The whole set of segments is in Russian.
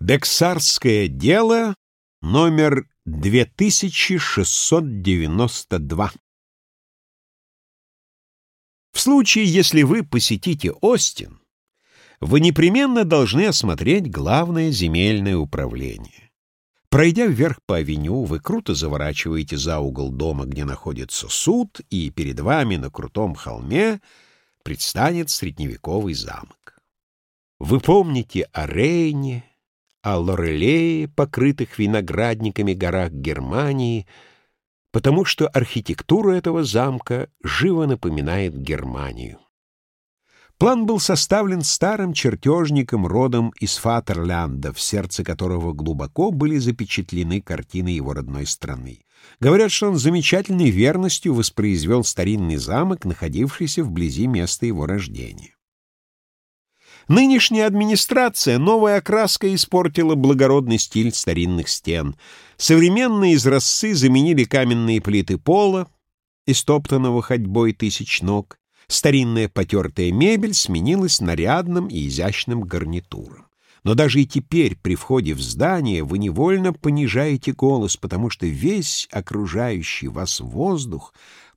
Бексарское дело номер 2692. В случае, если вы посетите Остин, вы непременно должны осмотреть главное земельное управление. Пройдя вверх по авеню, вы круто заворачиваете за угол дома, где находится суд, и перед вами на крутом холме предстанет средневековый замок. Вы помните о Рейне, о Лорелее, покрытых виноградниками горах Германии, потому что архитектура этого замка живо напоминает Германию. План был составлен старым чертежником родом из Фатерлянда, в сердце которого глубоко были запечатлены картины его родной страны. Говорят, что он замечательной верностью воспроизвел старинный замок, находившийся вблизи места его рождения. Нынешняя администрация новая окраска испортила благородный стиль старинных стен. Современные изразцы заменили каменные плиты пола, истоптанного ходьбой тысяч ног. Старинная потертая мебель сменилась нарядным и изящным гарнитуром. Но даже и теперь, при входе в здание, вы невольно понижаете голос, потому что весь окружающий вас воздух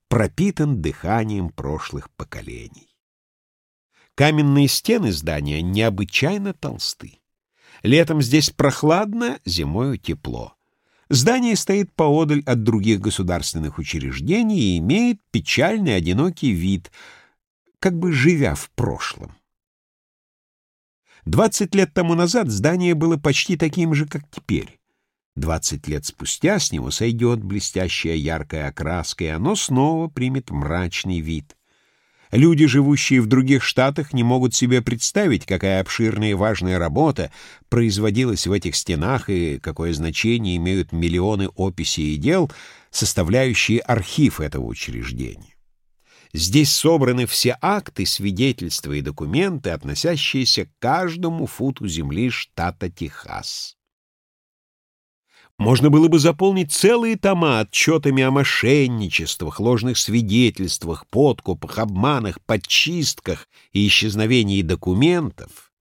пропитан дыханием прошлых поколений. Каменные стены здания необычайно толсты. Летом здесь прохладно, зимою тепло. Здание стоит поодаль от других государственных учреждений и имеет печальный одинокий вид, как бы живя в прошлом. Двадцать лет тому назад здание было почти таким же, как теперь. Двадцать лет спустя с него сойдет блестящая яркая окраска, и оно снова примет мрачный вид. Люди, живущие в других штатах, не могут себе представить, какая обширная и важная работа производилась в этих стенах и какое значение имеют миллионы описей и дел, составляющие архив этого учреждения. Здесь собраны все акты, свидетельства и документы, относящиеся к каждому футу земли штата Техас. Можно было бы заполнить целые тома отчетами о мошенничествах, ложных свидетельствах, подкупах, обманах, подчистках и исчезновении документов,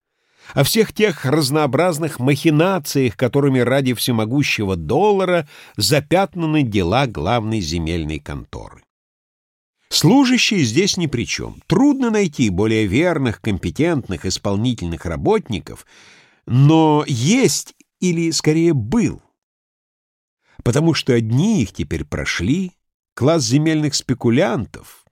о всех тех разнообразных махинациях, которыми ради всемогущего доллара запятнаны дела главной земельной конторы. Служащие здесь ни при чем. Трудно найти более верных, компетентных, исполнительных работников, но есть или, скорее, был – потому что одни их теперь прошли, класс земельных спекулянтов,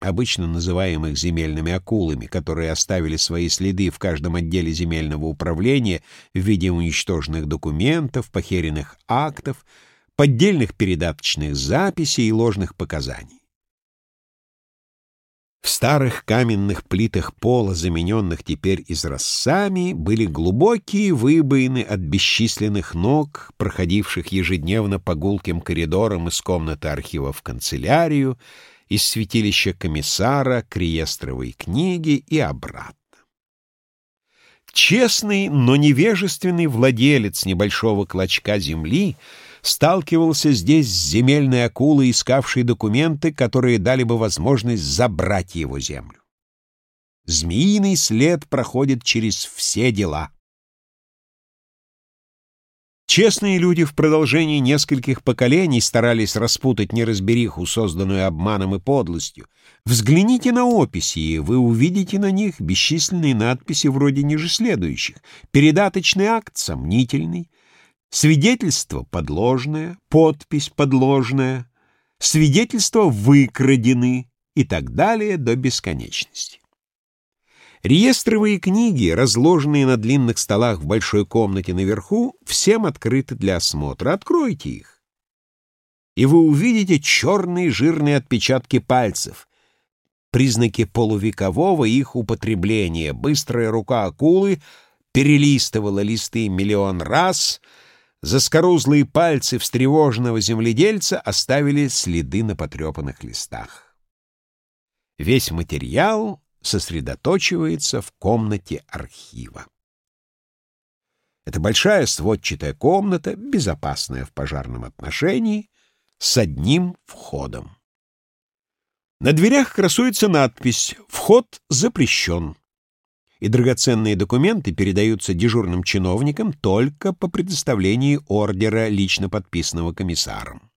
обычно называемых земельными акулами, которые оставили свои следы в каждом отделе земельного управления в виде уничтоженных документов, похеренных актов, поддельных передаточных записей и ложных показаний. В старых каменных плитах пола, замененных теперь изразцами, были глубокие выбоины от бесчисленных ног, проходивших ежедневно по гулким коридорам из комнаты архива в канцелярию, из святилища комиссара к реестровой книге и обратно. Честный, но невежественный владелец небольшого клочка земли — сталкивался здесь с земельной акулой, искавшей документы, которые дали бы возможность забрать его землю. Змеиный след проходит через все дела. Честные люди в продолжении нескольких поколений старались распутать неразбериху, созданную обманом и подлостью. Взгляните на описи, и вы увидите на них бесчисленные надписи вроде ниже следующих. Передаточный акт сомнительный, Свидетельство подложное, подпись подложная, свидетельства выкрадены и так далее до бесконечности. Реестровые книги, разложенные на длинных столах в большой комнате наверху, всем открыты для осмотра. Откройте их. И вы увидите черные жирные отпечатки пальцев, признаки полувекового их употребления. Быстрая рука акулы перелистывала листы миллион раз — Заскорузлые пальцы встревоженного земледельца оставили следы на потрепанных листах. Весь материал сосредоточивается в комнате архива. Это большая сводчатая комната, безопасная в пожарном отношении, с одним входом. На дверях красуется надпись «Вход запрещен». И драгоценные документы передаются дежурным чиновникам только по предоставлении ордера, лично подписанного комиссаром.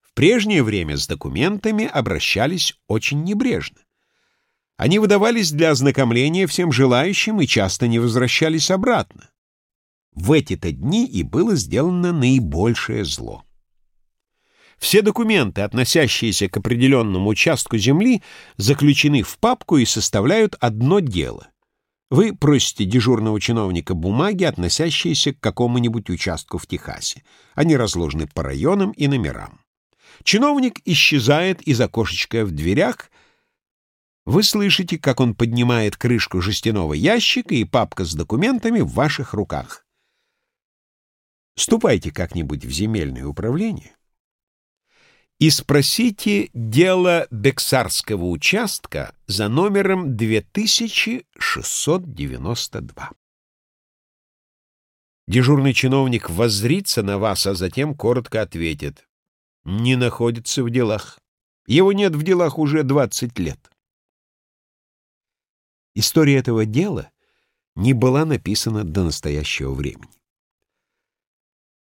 В прежнее время с документами обращались очень небрежно. Они выдавались для ознакомления всем желающим и часто не возвращались обратно. В эти-то дни и было сделано наибольшее зло. Все документы, относящиеся к определенному участку земли, заключены в папку и составляют одно дело. Вы просите дежурного чиновника бумаги, относящиеся к какому-нибудь участку в Техасе. Они разложены по районам и номерам. Чиновник исчезает из окошечка в дверях. Вы слышите, как он поднимает крышку жестяного ящика, и папка с документами в ваших руках. Ступайте как-нибудь в земельное управление и спросите дело Бексарского участка за номером 2692. Дежурный чиновник воззрится на вас, а затем коротко ответит. Не находится в делах. Его нет в делах уже 20 лет. История этого дела не была написана до настоящего времени.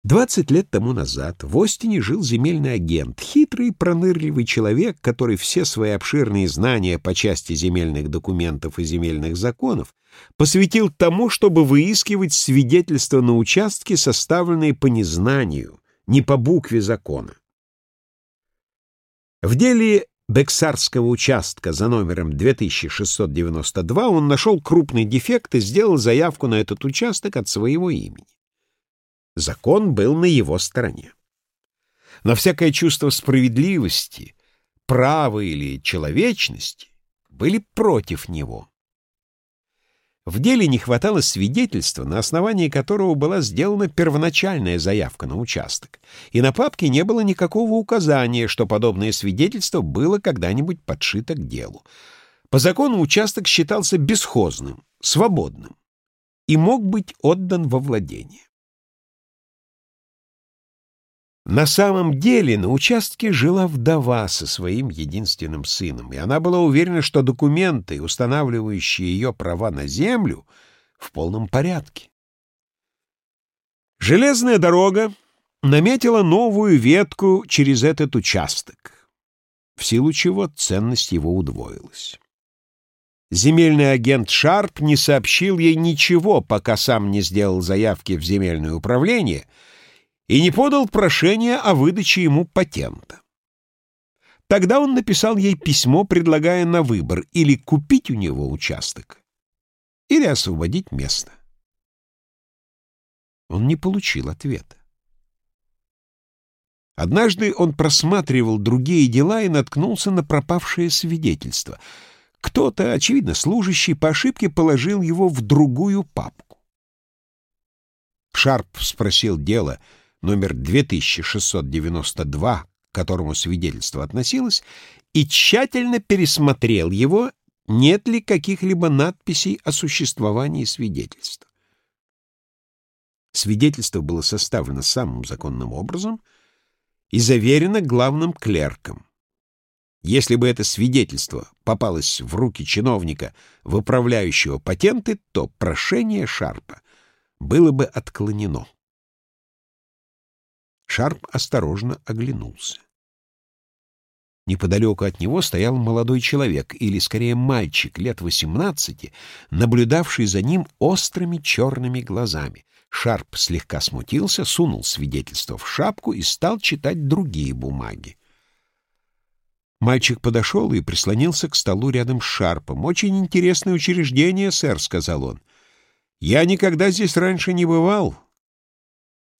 Двадцать лет тому назад в Остине жил земельный агент, хитрый, пронырливый человек, который все свои обширные знания по части земельных документов и земельных законов посвятил тому, чтобы выискивать свидетельства на участке, составленные по незнанию, не по букве закона. В деле Бексарского участка за номером 2692 он нашел крупный дефект и сделал заявку на этот участок от своего имени. Закон был на его стороне. Но всякое чувство справедливости, права или человечности были против него. В деле не хватало свидетельства, на основании которого была сделана первоначальная заявка на участок, и на папке не было никакого указания, что подобное свидетельство было когда-нибудь подшито к делу. По закону участок считался бесхозным, свободным и мог быть отдан во владение. На самом деле на участке жила вдова со своим единственным сыном, и она была уверена, что документы, устанавливающие ее права на землю, в полном порядке. Железная дорога наметила новую ветку через этот участок, в силу чего ценность его удвоилась. Земельный агент Шарп не сообщил ей ничего, пока сам не сделал заявки в земельное управление — и не подал прошение о выдаче ему патента. Тогда он написал ей письмо, предлагая на выбор или купить у него участок, или освободить место. Он не получил ответа. Однажды он просматривал другие дела и наткнулся на пропавшее свидетельство. Кто-то, очевидно, служащий, по ошибке положил его в другую папку. Шарп спросил дело — номер 2692, к которому свидетельство относилось, и тщательно пересмотрел его, нет ли каких-либо надписей о существовании свидетельства. Свидетельство было составлено самым законным образом и заверено главным клерком. Если бы это свидетельство попалось в руки чиновника, выправляющего патенты, то прошение Шарпа было бы отклонено. Шарп осторожно оглянулся. Неподалеку от него стоял молодой человек, или, скорее, мальчик, лет восемнадцати, наблюдавший за ним острыми черными глазами. Шарп слегка смутился, сунул свидетельство в шапку и стал читать другие бумаги. Мальчик подошел и прислонился к столу рядом с Шарпом. «Очень интересное учреждение, сэр», — сказал он. «Я никогда здесь раньше не бывал.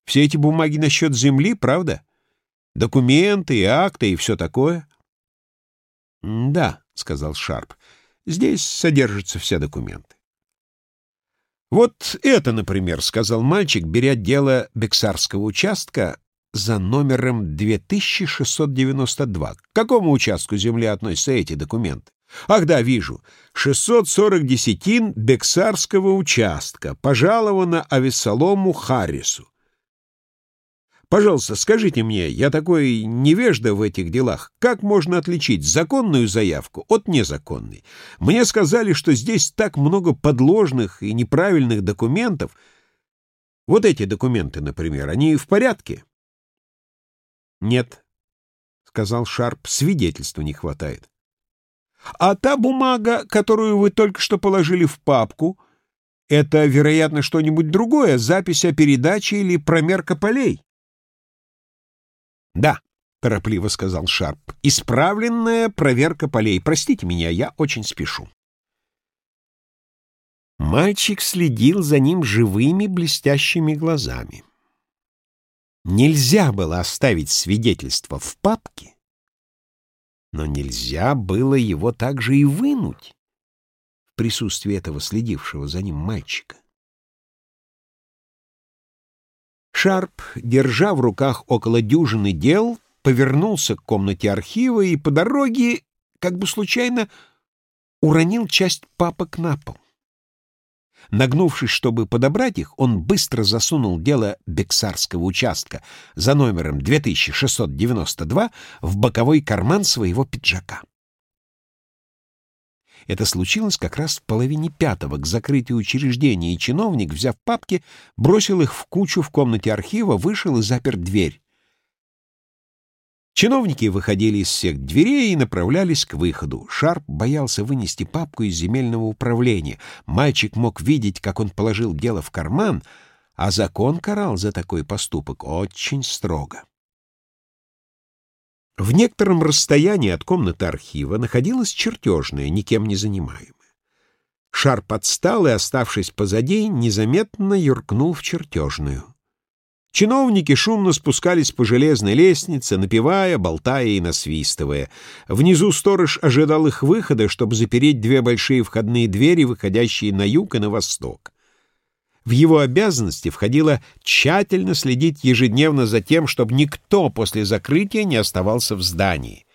Все эти бумаги насчет земли, правда? Документы и акты и все такое? — Да, — сказал Шарп, — здесь содержатся все документы. — Вот это, например, — сказал мальчик, беря дело Бексарского участка за номером 2692. К какому участку земли относятся эти документы? Ах да, вижу. 640 десятин Бексарского участка, пожаловано Авессалому Харрису. Пожалуйста, скажите мне, я такой невежда в этих делах, как можно отличить законную заявку от незаконной? Мне сказали, что здесь так много подложных и неправильных документов. Вот эти документы, например, они в порядке? Нет, — сказал Шарп, — свидетельства не хватает. А та бумага, которую вы только что положили в папку, это, вероятно, что-нибудь другое, запись о передаче или промерка полей? «Да», — торопливо сказал Шарп, — «исправленная проверка полей. Простите меня, я очень спешу». Мальчик следил за ним живыми блестящими глазами. Нельзя было оставить свидетельство в папке, но нельзя было его также и вынуть в присутствии этого следившего за ним мальчика. Шарп, держа в руках около дюжины дел, повернулся к комнате архива и по дороге, как бы случайно, уронил часть папок на пол. Нагнувшись, чтобы подобрать их, он быстро засунул дело Бексарского участка за номером 2692 в боковой карман своего пиджака. Это случилось как раз в половине пятого, к закрытию учреждения, и чиновник, взяв папки, бросил их в кучу в комнате архива, вышел и запер дверь. Чиновники выходили из всех дверей и направлялись к выходу. Шарп боялся вынести папку из земельного управления. Мальчик мог видеть, как он положил дело в карман, а закон карал за такой поступок очень строго. В некотором расстоянии от комнаты архива находилась чертежная, никем не занимаемая. Шарп отстал и, оставшись позади, незаметно юркнул в чертежную. Чиновники шумно спускались по железной лестнице, напевая, болтая и насвистывая. Внизу сторож ожидал их выхода, чтобы запереть две большие входные двери, выходящие на юг и на восток. В его обязанности входило тщательно следить ежедневно за тем, чтобы никто после закрытия не оставался в здании.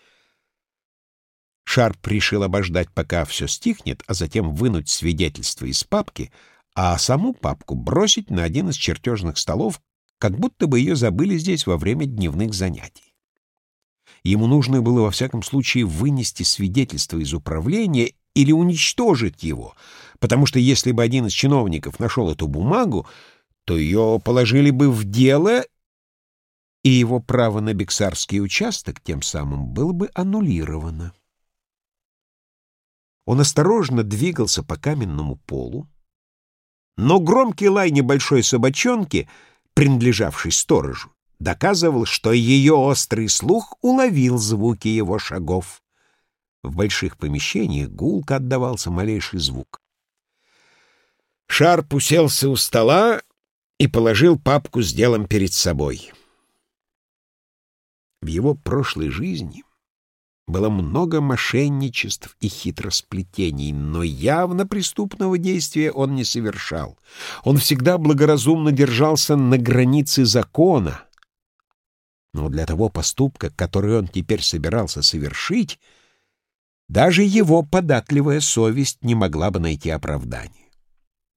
Шарп решил обождать, пока все стихнет, а затем вынуть свидетельство из папки, а саму папку бросить на один из чертежных столов, как будто бы ее забыли здесь во время дневных занятий. Ему нужно было во всяком случае вынести свидетельство из управления или уничтожить его, потому что если бы один из чиновников нашел эту бумагу, то ее положили бы в дело, и его право на бексарский участок тем самым было бы аннулировано. Он осторожно двигался по каменному полу, но громкий лай небольшой собачонки, принадлежавший сторожу, доказывал, что ее острый слух уловил звуки его шагов. В больших помещениях гулко отдавался малейший звук. Шарп уселся у стола и положил папку с делом перед собой. В его прошлой жизни было много мошенничеств и хитросплетений, но явно преступного действия он не совершал. Он всегда благоразумно держался на границе закона. Но для того поступка, который он теперь собирался совершить, даже его податливая совесть не могла бы найти оправдания.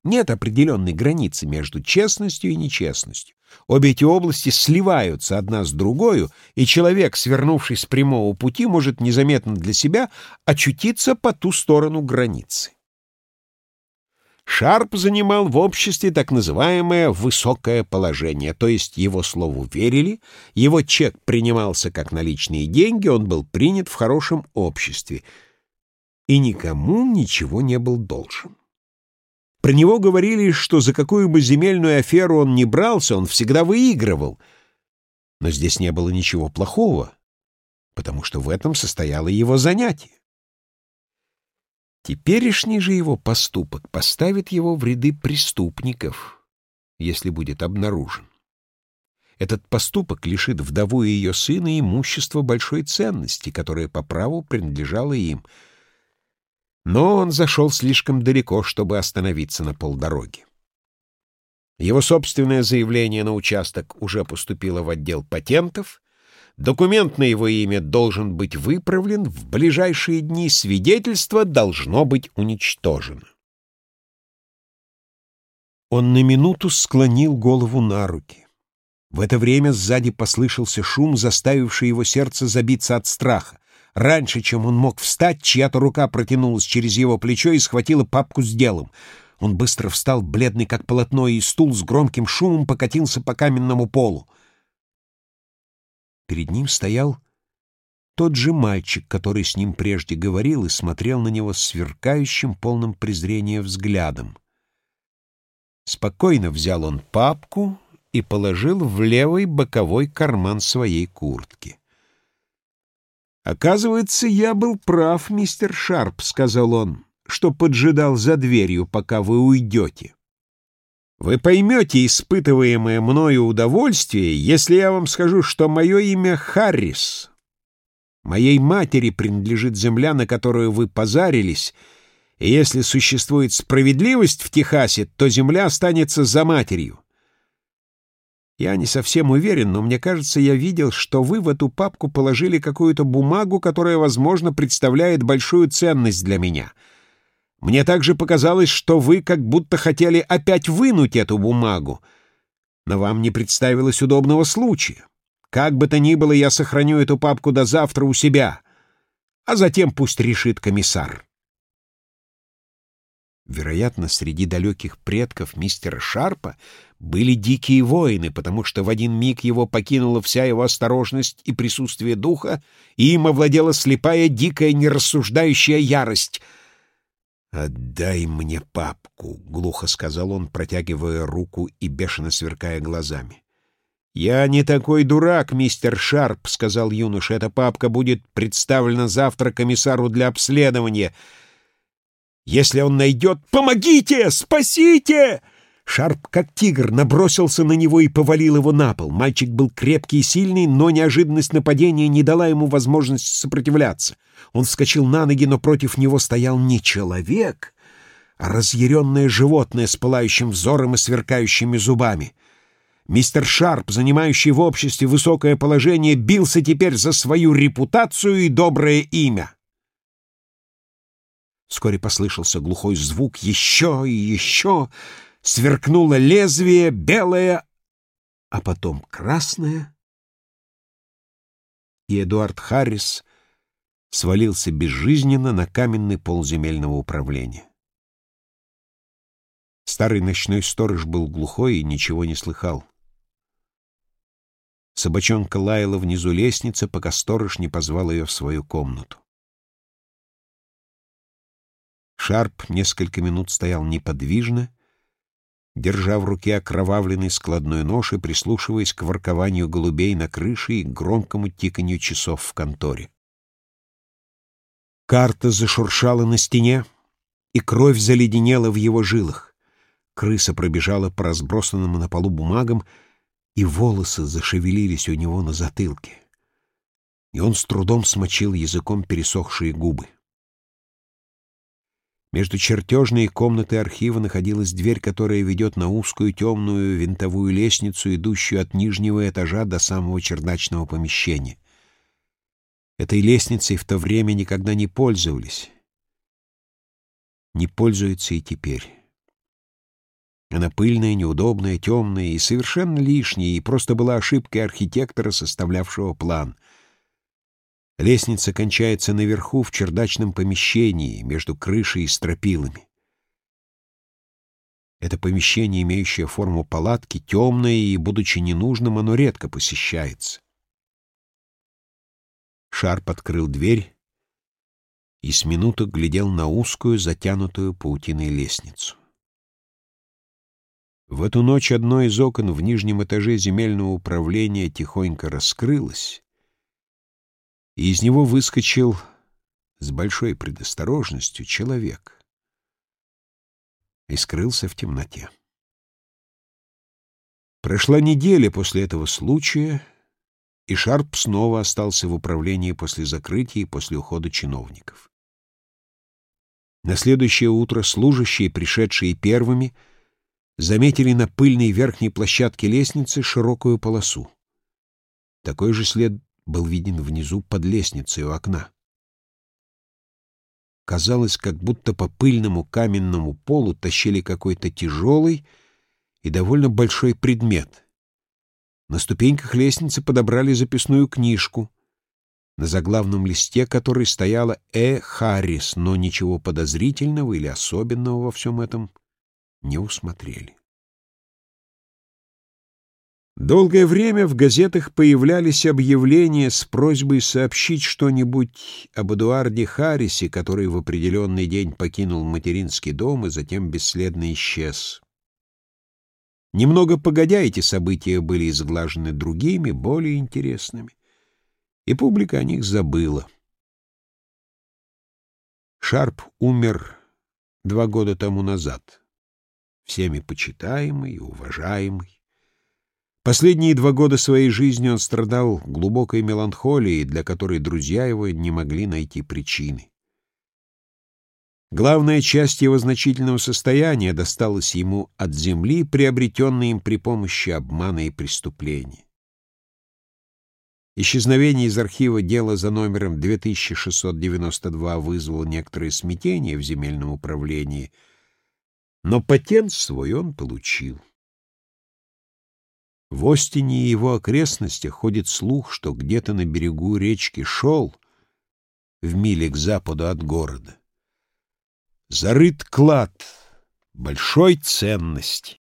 Нет определенной границы между честностью и нечестностью. Обе эти области сливаются одна с другой, и человек, свернувший с прямого пути, может незаметно для себя очутиться по ту сторону границы. Шарп занимал в обществе так называемое «высокое положение», то есть его слову верили, его чек принимался как наличные деньги, он был принят в хорошем обществе и никому ничего не был должен. Про него говорили, что за какую бы земельную аферу он ни брался, он всегда выигрывал. Но здесь не было ничего плохого, потому что в этом состояло его занятие. Теперешний же его поступок поставит его в ряды преступников, если будет обнаружен. Этот поступок лишит вдову и ее сына имущества большой ценности, которое по праву принадлежало им. Но он зашел слишком далеко, чтобы остановиться на полдороги. Его собственное заявление на участок уже поступило в отдел патентов, Документ на его имя должен быть выправлен, в ближайшие дни свидетельство должно быть уничтожено. Он на минуту склонил голову на руки. В это время сзади послышался шум, заставивший его сердце забиться от страха. Раньше, чем он мог встать, чья-то рука протянулась через его плечо и схватила папку с делом. Он быстро встал, бледный как полотно, и стул с громким шумом покатился по каменному полу. Перед ним стоял тот же мальчик, который с ним прежде говорил и смотрел на него сверкающим, полным презрения взглядом. Спокойно взял он папку и положил в левый боковой карман своей куртки. «Оказывается, я был прав, мистер Шарп», — сказал он, — «что поджидал за дверью, пока вы уйдете. Вы поймете испытываемое мною удовольствие, если я вам скажу, что мое имя Харрис. Моей матери принадлежит земля, на которую вы позарились, и если существует справедливость в Техасе, то земля останется за матерью. Я не совсем уверен, но мне кажется, я видел, что вы в эту папку положили какую-то бумагу, которая, возможно, представляет большую ценность для меня. Мне также показалось, что вы как будто хотели опять вынуть эту бумагу, но вам не представилось удобного случая. Как бы то ни было, я сохраню эту папку до завтра у себя, а затем пусть решит комиссар. Вероятно, среди далеких предков мистера Шарпа были дикие воины, потому что в один миг его покинула вся его осторожность и присутствие духа, и им овладела слепая, дикая, нерассуждающая ярость. «Отдай мне папку», — глухо сказал он, протягивая руку и бешено сверкая глазами. «Я не такой дурак, мистер Шарп», — сказал юноша. «Эта папка будет представлена завтра комиссару для обследования». Если он найдет... «Помогите! Спасите!» Шарп, как тигр, набросился на него и повалил его на пол. Мальчик был крепкий и сильный, но неожиданность нападения не дала ему возможности сопротивляться. Он вскочил на ноги, но против него стоял не человек, а разъяренное животное с пылающим взором и сверкающими зубами. Мистер Шарп, занимающий в обществе высокое положение, бился теперь за свою репутацию и доброе имя. Вскоре послышался глухой звук «Еще и еще!» Сверкнуло лезвие, белое, а потом красное. И Эдуард Харрис свалился безжизненно на каменный пол земельного управления. Старый ночной сторож был глухой и ничего не слыхал. Собачонка лаяла внизу лестницы, пока сторож не позвал ее в свою комнату. Шарп несколько минут стоял неподвижно, держа в руке окровавленный складной нож и прислушиваясь к воркованию голубей на крыше и громкому тиканью часов в конторе. Карта зашуршала на стене, и кровь заледенела в его жилах. Крыса пробежала по разбросанным на полу бумагам, и волосы зашевелились у него на затылке. И он с трудом смочил языком пересохшие губы. Между чертежной комнатой архива находилась дверь, которая ведет на узкую темную винтовую лестницу, идущую от нижнего этажа до самого чердачного помещения. Этой лестницей в то время никогда не пользовались. Не пользуются и теперь. Она пыльная, неудобная, темная и совершенно лишняя, и просто была ошибкой архитектора, составлявшего план — Лестница кончается наверху в чердачном помещении между крышей и стропилами. Это помещение, имеющее форму палатки, темное и, будучи ненужным, оно редко посещается. Шарп открыл дверь и с минуту глядел на узкую, затянутую паутиной лестницу. В эту ночь одно из окон в нижнем этаже земельного управления тихонько раскрылось, и из него выскочил с большой предосторожностью человек и скрылся в темноте. Прошла неделя после этого случая, и Шарп снова остался в управлении после закрытия и после ухода чиновников. На следующее утро служащие, пришедшие первыми, заметили на пыльной верхней площадке лестницы широкую полосу. Такой же след был виден внизу под лестницей у окна. Казалось, как будто по пыльному каменному полу тащили какой-то тяжелый и довольно большой предмет. На ступеньках лестницы подобрали записную книжку, на заглавном листе которой стояла «Э. Харрис», но ничего подозрительного или особенного во всем этом не усмотрели. Долгое время в газетах появлялись объявления с просьбой сообщить что-нибудь об Эдуарде Харрисе, который в определенный день покинул материнский дом и затем бесследно исчез. Немного погодя, эти события были изглажены другими, более интересными, и публика о них забыла. Шарп умер два года тому назад, всеми почитаемый и уважаемый. Последние два года своей жизни он страдал глубокой меланхолией, для которой друзья его не могли найти причины. Главная часть его значительного состояния досталась ему от земли, приобретенной им при помощи обмана и преступления. Исчезновение из архива дела за номером 2692 вызвало некоторое смятение в земельном управлении, но патент свой он получил. В Остине и его окрестностях ходит слух, что где-то на берегу речки Шел, в миле к западу от города, зарыт клад большой ценности.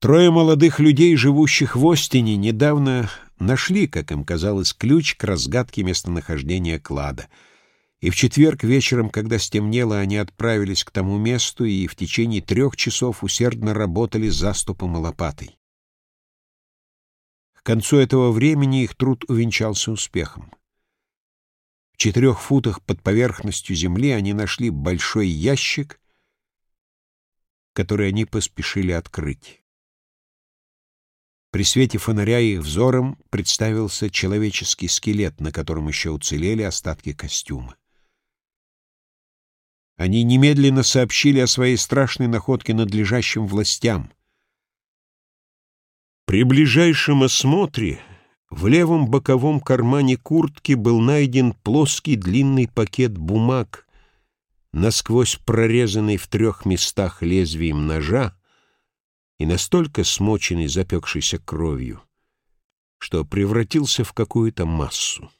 Трое молодых людей, живущих в Остине, недавно нашли, как им казалось, ключ к разгадке местонахождения клада. И в четверг вечером, когда стемнело, они отправились к тому месту и в течение трех часов усердно работали заступом и лопатой. К концу этого времени их труд увенчался успехом. В четырех футах под поверхностью земли они нашли большой ящик, который они поспешили открыть. При свете фонаря их взором представился человеческий скелет, на котором еще уцелели остатки костюма. Они немедленно сообщили о своей страшной находке надлежащим властям — при ближайшем осмотре в левом боковом кармане куртки был найден плоский длинный пакет бумаг, насквозь прорезанный в трех местах лезвием ножа и настолько смоченный запекшейся кровью, что превратился в какую-то массу.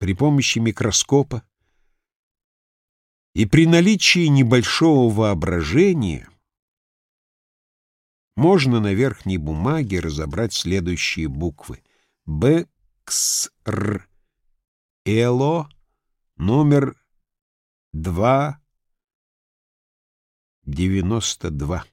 При помощи микроскопа и при наличии небольшого воображения — можно на верхней бумаге разобрать следующие буквы. Б, Кс, Р, Эло, номер 2, 92.